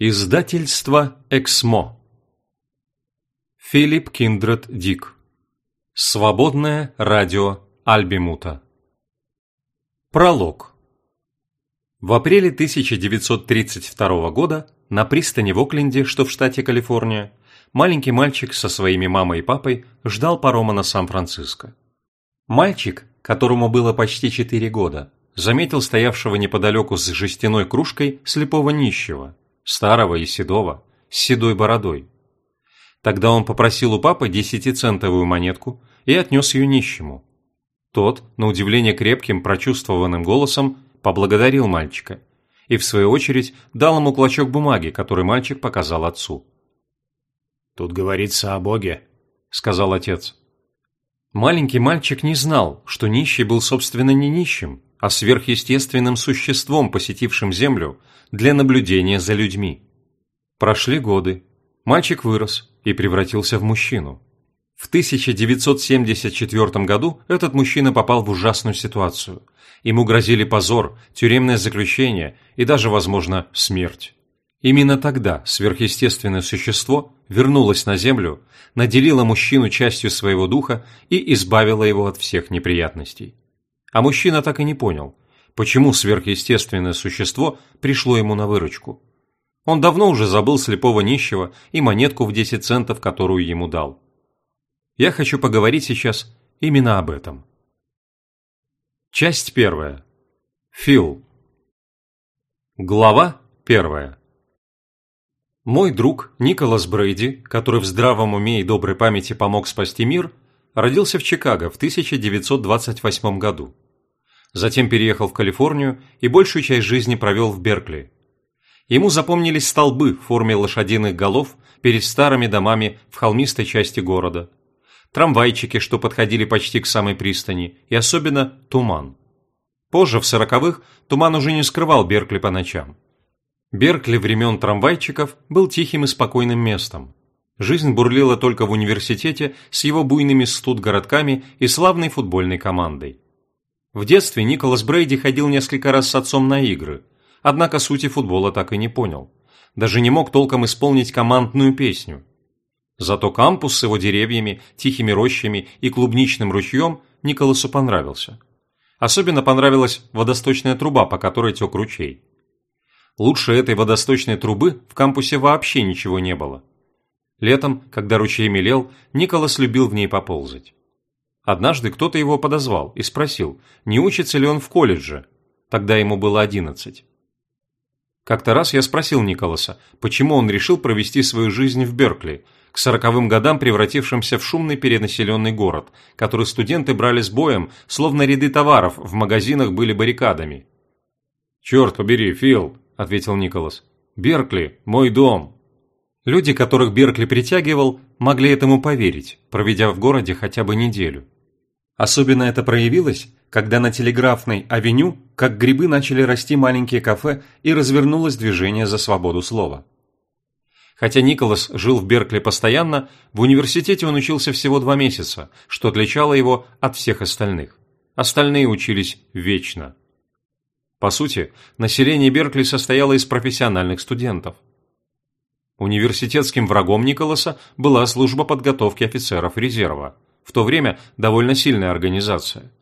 Издательство «Эксмо». Филипп Киндред Дик. Свободное радио Альбимута. Пролог. В апреле 1932 года на пристани в Окленде, что в штате Калифорния, маленький мальчик со своими мамой и папой ждал парома на Сан-Франциско. Мальчик, которому было почти 4 года, заметил стоявшего неподалеку с жестяной кружкой слепого нищего – старого и седого, с седой бородой. Тогда он попросил у папы десятицентовую монетку и отнес ее нищему. Тот, на удивление крепким, прочувствованным голосом, поблагодарил мальчика и, в свою очередь, дал ему клочок бумаги, который мальчик показал отцу. «Тут говорится о Боге», — сказал отец. Маленький мальчик не знал, что нищий был, собственно, не нищим, а сверхъестественным существом, посетившим Землю для наблюдения за людьми. Прошли годы. Мальчик вырос и превратился в мужчину. В 1974 году этот мужчина попал в ужасную ситуацию. Ему грозили позор, тюремное заключение и даже, возможно, смерть. Именно тогда сверхъестественное существо вернулось на Землю, наделило мужчину частью своего духа и избавило его от всех неприятностей. А мужчина так и не понял, почему сверхъестественное существо пришло ему на выручку. Он давно уже забыл слепого нищего и монетку в 10 центов, которую ему дал. Я хочу поговорить сейчас именно об этом. Часть первая. Фил. Глава первая. Мой друг Николас Брейди, который в здравом уме и доброй памяти помог спасти мир, родился в Чикаго в 1928 году. Затем переехал в Калифорнию и большую часть жизни провел в Беркли. Ему запомнились столбы в форме лошадиных голов перед старыми домами в холмистой части города, трамвайчики, что подходили почти к самой пристани, и особенно туман. Позже, в сороковых, туман уже не скрывал Беркли по ночам. Беркли времен трамвайчиков был тихим и спокойным местом. Жизнь бурлила только в университете с его буйными студгородками и славной футбольной командой. В детстве Николас Брейди ходил несколько раз с отцом на игры, однако сути футбола так и не понял. Даже не мог толком исполнить командную песню. Зато кампус с его деревьями, тихими рощами и клубничным ручьем Николасу понравился. Особенно понравилась водосточная труба, по которой тек ручей. Лучше этой водосточной трубы в кампусе вообще ничего не было. Летом, когда ручей мелел, Николас любил в ней поползать. Однажды кто-то его подозвал и спросил, не учится ли он в колледже. Тогда ему было одиннадцать. Как-то раз я спросил Николаса, почему он решил провести свою жизнь в Беркли, к сороковым годам превратившимся в шумный перенаселенный город, который студенты брали с боем, словно ряды товаров в магазинах были баррикадами. «Черт побери, Фил», – ответил Николас. «Беркли – мой дом». Люди, которых Беркли притягивал, могли этому поверить, проведя в городе хотя бы неделю. Особенно это проявилось, когда на Телеграфной авеню, как грибы, начали расти маленькие кафе и развернулось движение за свободу слова. Хотя Николас жил в Беркли постоянно, в университете он учился всего два месяца, что отличало его от всех остальных. Остальные учились вечно. По сути, население Беркли состояло из профессиональных студентов – Университетским врагом Николаса была служба подготовки офицеров резерва, в то время довольно сильная организация.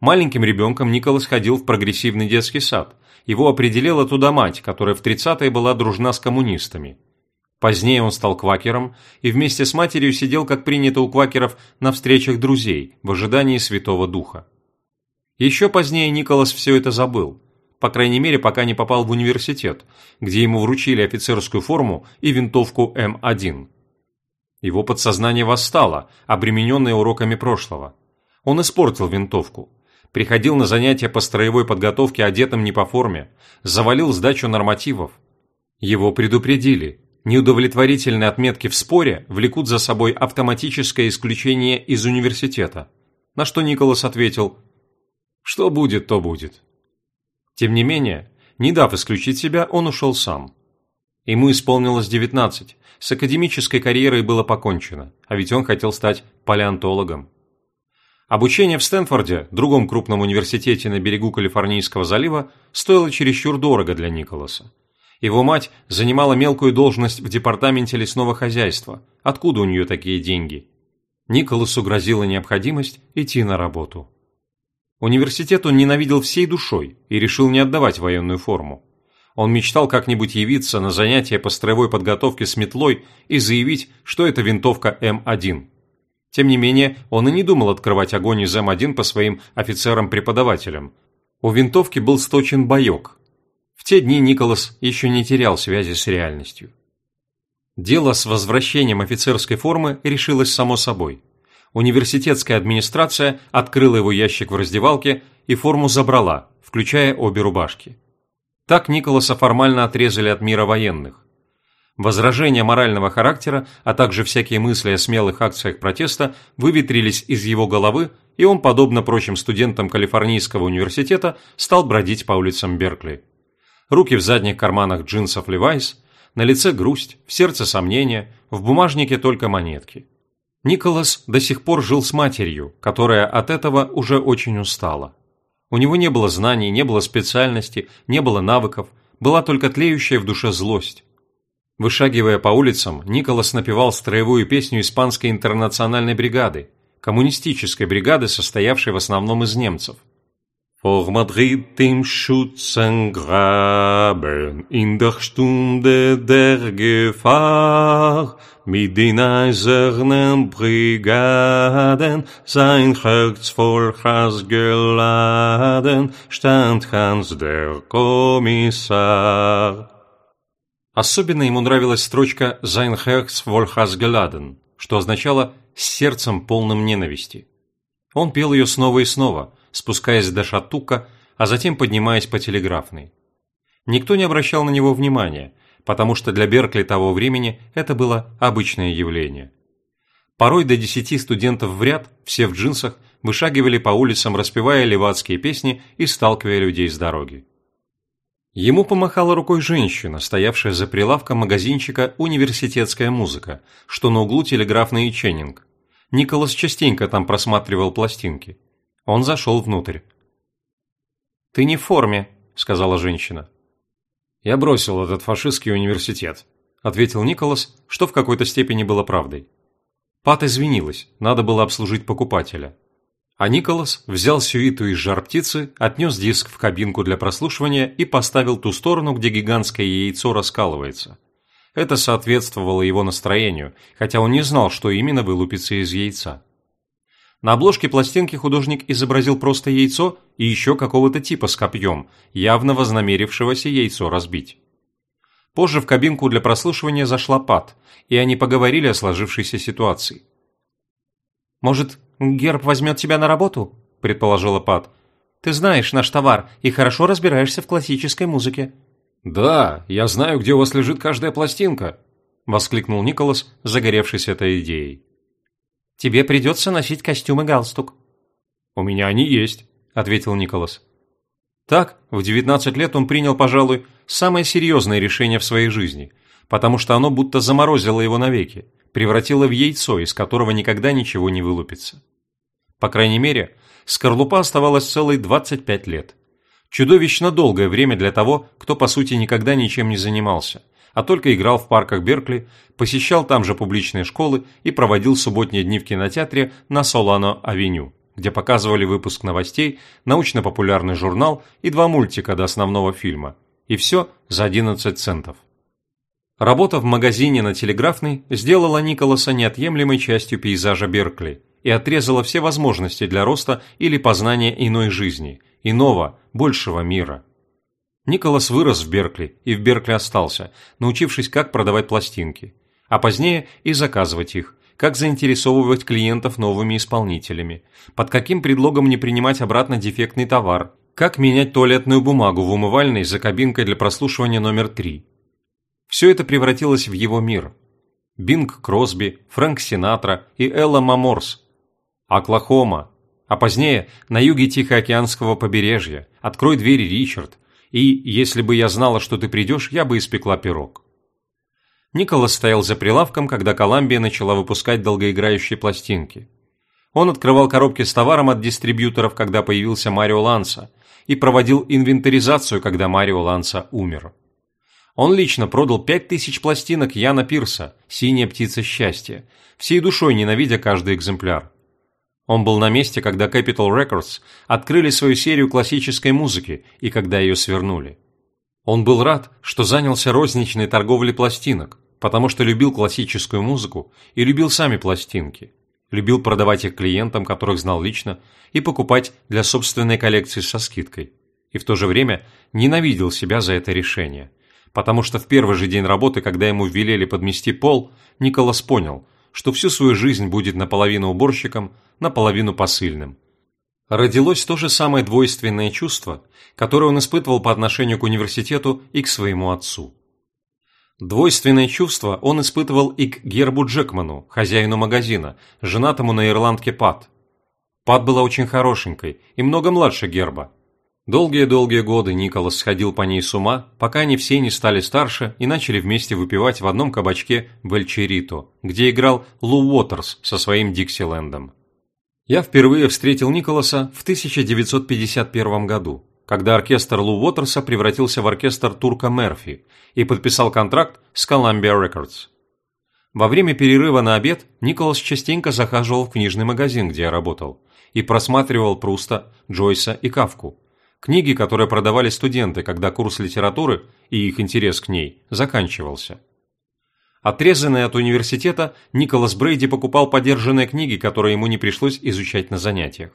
Маленьким ребенком Николас ходил в прогрессивный детский сад. Его определила туда мать, которая в 30-е была дружна с коммунистами. Позднее он стал квакером и вместе с матерью сидел, как принято у квакеров, на встречах друзей в ожидании Святого Духа. Еще позднее Николас все это забыл, по крайней мере, пока не попал в университет, где ему вручили офицерскую форму и винтовку М1. Его подсознание восстало, обремененное уроками прошлого. Он испортил винтовку, приходил на занятия по строевой подготовке одетым не по форме, завалил сдачу нормативов. Его предупредили. Неудовлетворительные отметки в споре влекут за собой автоматическое исключение из университета. На что Николас ответил «Что будет, то будет». Тем не менее, не дав исключить себя, он ушел сам. Ему исполнилось 19, с академической карьерой было покончено, а ведь он хотел стать палеонтологом. Обучение в Стэнфорде, другом крупном университете на берегу Калифорнийского залива, стоило чересчур дорого для Николаса. Его мать занимала мелкую должность в департаменте лесного хозяйства. Откуда у нее такие деньги? Николасу грозила необходимость идти на работу. Университет он ненавидел всей душой и решил не отдавать военную форму. Он мечтал как-нибудь явиться на занятия по строевой подготовке с метлой и заявить, что это винтовка М1. Тем не менее, он и не думал открывать огонь из М1 по своим офицерам-преподавателям. У винтовки был сточен боек, в те дни Николас еще не терял связи с реальностью. Дело с возвращением офицерской формы решилось само собой. Университетская администрация открыла его ящик в раздевалке и форму забрала, включая обе рубашки. Так Николаса формально отрезали от мира военных. Возражения морального характера, а также всякие мысли о смелых акциях протеста выветрились из его головы, и он, подобно прочим студентам Калифорнийского университета, стал бродить по улицам Беркли руки в задних карманах джинсов Левайс, на лице грусть, в сердце сомнения, в бумажнике только монетки. Николас до сих пор жил с матерью, которая от этого уже очень устала. У него не было знаний, не было специальности, не было навыков, была только тлеющая в душе злость. Вышагивая по улицам, Николас напевал строевую песню испанской интернациональной бригады, коммунистической бригады, состоявшей в основном из немцев – Vor Madrid im Schützengraben, in der Stunde der Gefahr, mit den eisernen Brigaden, sein Herz voll Hass geladen, stand Hans der Kommissar. Особенно ему нравилась строчка «Sein Herz voll Hass geladen», что означало «с сердцем полным ненависти». Он пел ее снова и снова – спускаясь до Шатука, а затем поднимаясь по телеграфной. Никто не обращал на него внимания, потому что для Беркли того времени это было обычное явление. Порой до десяти студентов в ряд, все в джинсах, вышагивали по улицам, распевая левацкие песни и сталкивая людей с дороги. Ему помахала рукой женщина, стоявшая за прилавком магазинчика «Университетская музыка», что на углу телеграфный Ченнинг. Николас частенько там просматривал пластинки. Он зашел внутрь. «Ты не в форме», – сказала женщина. «Я бросил этот фашистский университет», – ответил Николас, что в какой-то степени было правдой. Пат извинилась, надо было обслужить покупателя. А Николас взял сюиту из жар-птицы, отнес диск в кабинку для прослушивания и поставил ту сторону, где гигантское яйцо раскалывается. Это соответствовало его настроению, хотя он не знал, что именно вылупится из яйца. На обложке пластинки художник изобразил просто яйцо и еще какого-то типа с копьем, явно вознамерившегося яйцо разбить. Позже в кабинку для прослушивания зашла Пат, и они поговорили о сложившейся ситуации. «Может, Герб возьмет тебя на работу?» – предположила Пат. «Ты знаешь наш товар и хорошо разбираешься в классической музыке». «Да, я знаю, где у вас лежит каждая пластинка», – воскликнул Николас, загоревшись этой идеей. Тебе придется носить костюм и галстук». «У меня они есть», – ответил Николас. Так, в 19 лет он принял, пожалуй, самое серьезное решение в своей жизни, потому что оно будто заморозило его навеки, превратило в яйцо, из которого никогда ничего не вылупится. По крайней мере, скорлупа оставалась целой 25 лет. Чудовищно долгое время для того, кто по сути никогда ничем не занимался – а только играл в парках Беркли, посещал там же публичные школы и проводил субботние дни в кинотеатре на Солано-авеню, где показывали выпуск новостей, научно-популярный журнал и два мультика до основного фильма. И все за 11 центов. Работа в магазине на Телеграфной сделала Николаса неотъемлемой частью пейзажа Беркли и отрезала все возможности для роста или познания иной жизни, иного, большего мира. Николас вырос в Беркли и в Беркли остался, научившись, как продавать пластинки, а позднее и заказывать их, как заинтересовывать клиентов новыми исполнителями, под каким предлогом не принимать обратно дефектный товар, как менять туалетную бумагу в умывальной за кабинкой для прослушивания номер 3. Все это превратилось в его мир. Бинг Кросби, Фрэнк Синатра и Элла Маморс. Оклахома. А позднее на юге Тихоокеанского побережья. Открой двери, Ричард и, если бы я знала, что ты придешь, я бы испекла пирог». Николас стоял за прилавком, когда Коламбия начала выпускать долгоиграющие пластинки. Он открывал коробки с товаром от дистрибьюторов, когда появился Марио Ланса, и проводил инвентаризацию, когда Марио Ланса умер. Он лично продал 5000 пластинок Яна Пирса «Синяя птица счастья», всей душой ненавидя каждый экземпляр. Он был на месте, когда Capitol Records открыли свою серию классической музыки и когда ее свернули. Он был рад, что занялся розничной торговлей пластинок, потому что любил классическую музыку и любил сами пластинки. Любил продавать их клиентам, которых знал лично, и покупать для собственной коллекции со скидкой. И в то же время ненавидел себя за это решение – потому что в первый же день работы, когда ему велели подмести пол, Николас понял, что всю свою жизнь будет наполовину уборщиком, наполовину посыльным. Родилось то же самое двойственное чувство, которое он испытывал по отношению к университету и к своему отцу. Двойственное чувство он испытывал и к Гербу Джекману, хозяину магазина, женатому на ирландке Пат. Пат была очень хорошенькой и много младше Герба, Долгие-долгие годы Николас сходил по ней с ума, пока они все не стали старше и начали вместе выпивать в одном кабачке в где играл Лу Уотерс со своим Диксилендом. Я впервые встретил Николаса в 1951 году, когда оркестр Лу Уотерса превратился в оркестр Турка Мерфи и подписал контракт с Columbia Records. Во время перерыва на обед Николас частенько захаживал в книжный магазин, где я работал, и просматривал Пруста, Джойса и Кавку – Книги, которые продавали студенты, когда курс литературы и их интерес к ней заканчивался. Отрезанный от университета, Николас Брейди покупал подержанные книги, которые ему не пришлось изучать на занятиях.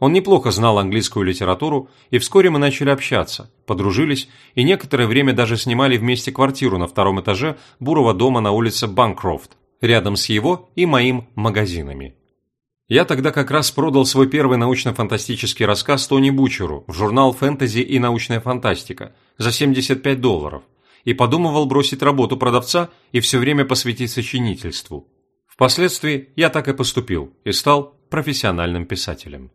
Он неплохо знал английскую литературу, и вскоре мы начали общаться, подружились и некоторое время даже снимали вместе квартиру на втором этаже бурого дома на улице Банкрофт, рядом с его и моим магазинами. Я тогда как раз продал свой первый научно-фантастический рассказ Тони Бучеру в журнал «Фэнтези и научная фантастика» за 75 долларов и подумывал бросить работу продавца и все время посвятить сочинительству. Впоследствии я так и поступил и стал профессиональным писателем.